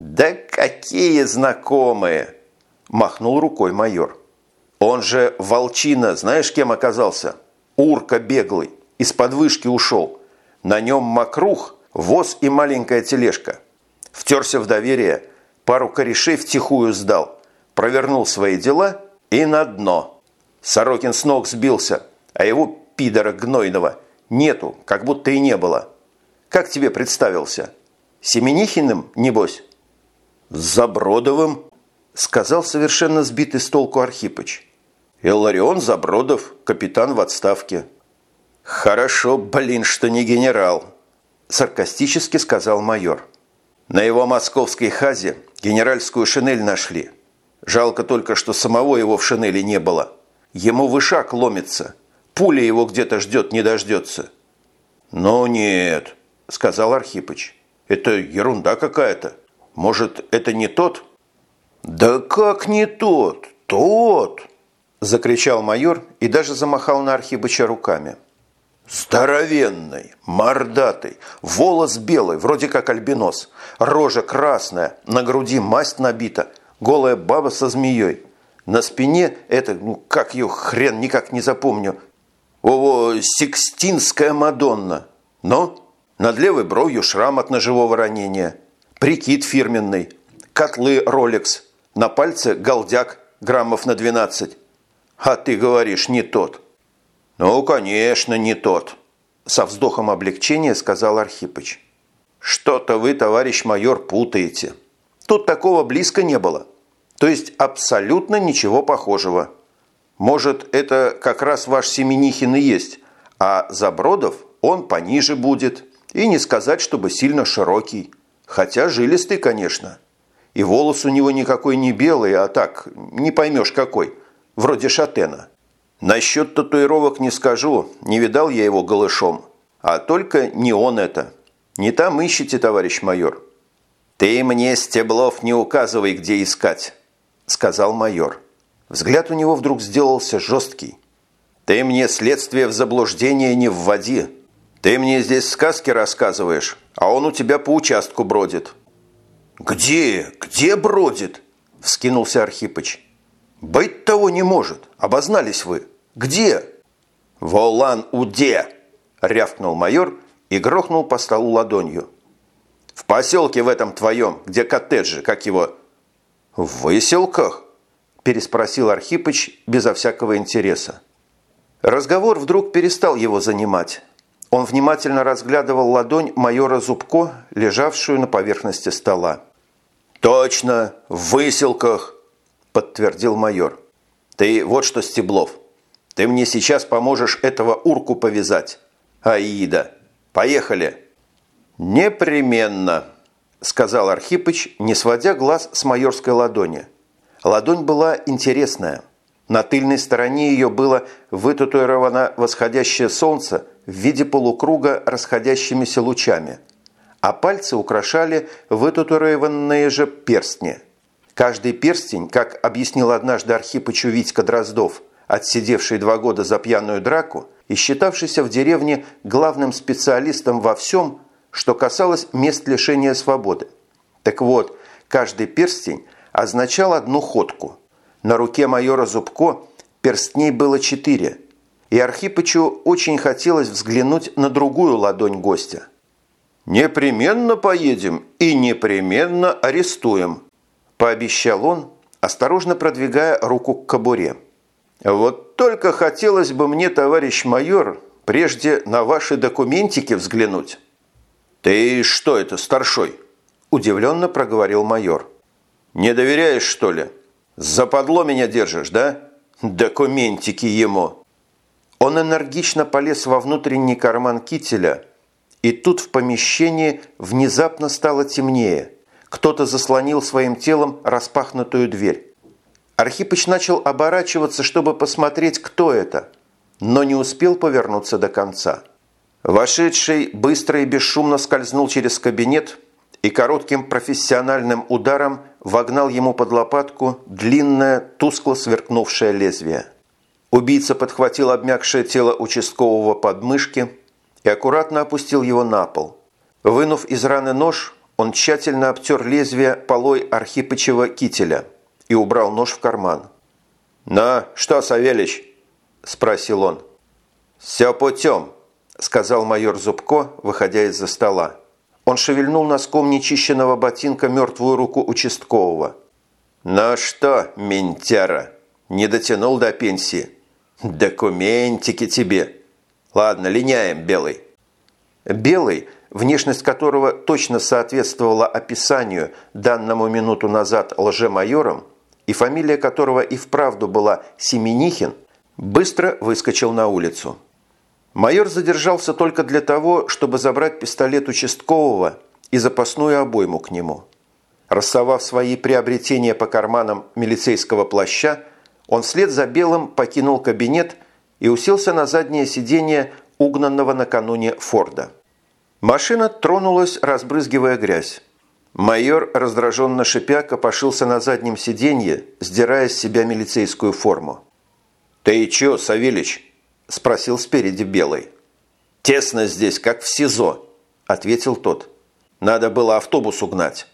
«Да какие знакомые!» – махнул рукой майор. «Он же волчина, знаешь, кем оказался? Урка беглый, из подвышки ушел. На нем мокрух, воз и маленькая тележка. Втерся в доверие, пару корешей втихую сдал, провернул свои дела и на дно. Сорокин с ног сбился, а его пидора гнойного нету, как будто и не было. Как тебе представился? Семенихиным, небось?» «Забродовым», – сказал совершенно сбитый с толку Архипыч. «Илларион Забродов, капитан в отставке». «Хорошо, блин, что не генерал», – саркастически сказал майор. «На его московской хазе генеральскую шинель нашли. Жалко только, что самого его в шинели не было. Ему вышак ломится. Пуля его где-то ждет, не дождется». «Ну нет», – сказал Архипыч. «Это ерунда какая-то. Может, это не тот?» «Да как не тот? Тот!» – закричал майор и даже замахал на Архипыча руками. «Здоровенный, мордатый, волос белый, вроде как альбинос, рожа красная, на груди масть набита, голая баба со змеей. На спине это, ну как ее хрен никак не запомню, о, Сикстинская Мадонна. Но над левой бровью шрам от ножевого ранения – прикид фирменный, котлы Rolex, на пальце галдяк граммов на 12. А ты говоришь, не тот. Ну, конечно, не тот, со вздохом облегчения сказал Архипыч. Что-то вы, товарищ майор, путаете. Тут такого близко не было. То есть абсолютно ничего похожего. Может, это как раз ваш Семенихин и есть, а Забродов он пониже будет. И не сказать, чтобы сильно широкий. Хотя жилистый, конечно. И волос у него никакой не белый, а так, не поймешь какой. Вроде шатена. Насчет татуировок не скажу, не видал я его голышом. А только не он это. Не там ищите, товарищ майор. «Ты мне, Стеблов, не указывай, где искать», – сказал майор. Взгляд у него вдруг сделался жесткий. «Ты мне следствие в заблуждение не вводи. Ты мне здесь сказки рассказываешь, а он у тебя по участку бродит». «Где? Где бродит?» – вскинулся Архипыч. «Быть того не может. Обознались вы. Где?» «В Олан-Уде!» – рявкнул майор и грохнул по столу ладонью. «В поселке в этом твоем, где коттеджи, как его...» «В выселках?» – переспросил Архипыч безо всякого интереса. Разговор вдруг перестал его занимать. Он внимательно разглядывал ладонь майора Зубко, лежавшую на поверхности стола. «Точно, в выселках!» – подтвердил майор. «Ты вот что, Стеблов, ты мне сейчас поможешь этого урку повязать. Аида, поехали!» «Непременно!» – сказал Архипыч, не сводя глаз с майорской ладони. Ладонь была интересная. На тыльной стороне ее было вытатуировано восходящее солнце в виде полукруга расходящимися лучами, а пальцы украшали вытатуированные же перстни. Каждый перстень, как объяснил однажды Архипычу Витька Дроздов, отсидевший два года за пьяную драку и считавшийся в деревне главным специалистом во всем, что касалось мест лишения свободы. Так вот, каждый перстень означал одну ходку – на руке майора Зубко перстней было четыре, и Архипычу очень хотелось взглянуть на другую ладонь гостя. «Непременно поедем и непременно арестуем», – пообещал он, осторожно продвигая руку к кобуре. «Вот только хотелось бы мне, товарищ майор, прежде на ваши документики взглянуть». «Ты что это, старшой?» – удивленно проговорил майор. «Не доверяешь, что ли?» «Западло меня держишь, да? Документики ему!» Он энергично полез во внутренний карман кителя, и тут в помещении внезапно стало темнее. Кто-то заслонил своим телом распахнутую дверь. Архипыч начал оборачиваться, чтобы посмотреть, кто это, но не успел повернуться до конца. Вошедший быстро и бесшумно скользнул через кабинет и коротким профессиональным ударом вогнал ему под лопатку длинное, тускло сверкнувшее лезвие. Убийца подхватил обмякшее тело участкового подмышки и аккуратно опустил его на пол. Вынув из раны нож, он тщательно обтер лезвие полой Архипычева кителя и убрал нож в карман. «На, что, Савельич?» – спросил он. «Все путем», – сказал майор Зубко, выходя из-за стола. Он шевельнул носком нечищенного ботинка мертвую руку участкового. «Ну что, ментяра, не дотянул до пенсии? Документики тебе. Ладно, линяем, Белый». Белый, внешность которого точно соответствовала описанию, данному минуту назад лжемайором, и фамилия которого и вправду была Семенихин, быстро выскочил на улицу. Майор задержался только для того, чтобы забрать пистолет участкового и запасную обойму к нему. Рассовав свои приобретения по карманам милицейского плаща, он вслед за Белым покинул кабинет и уселся на заднее сиденье угнанного накануне Форда. Машина тронулась, разбрызгивая грязь. Майор, раздраженно шипя, копошился на заднем сиденье, сдирая с себя милицейскую форму. «Ты чё, Савельич?» – спросил спереди Белый. «Тесно здесь, как в СИЗО», – ответил тот. «Надо было автобус угнать».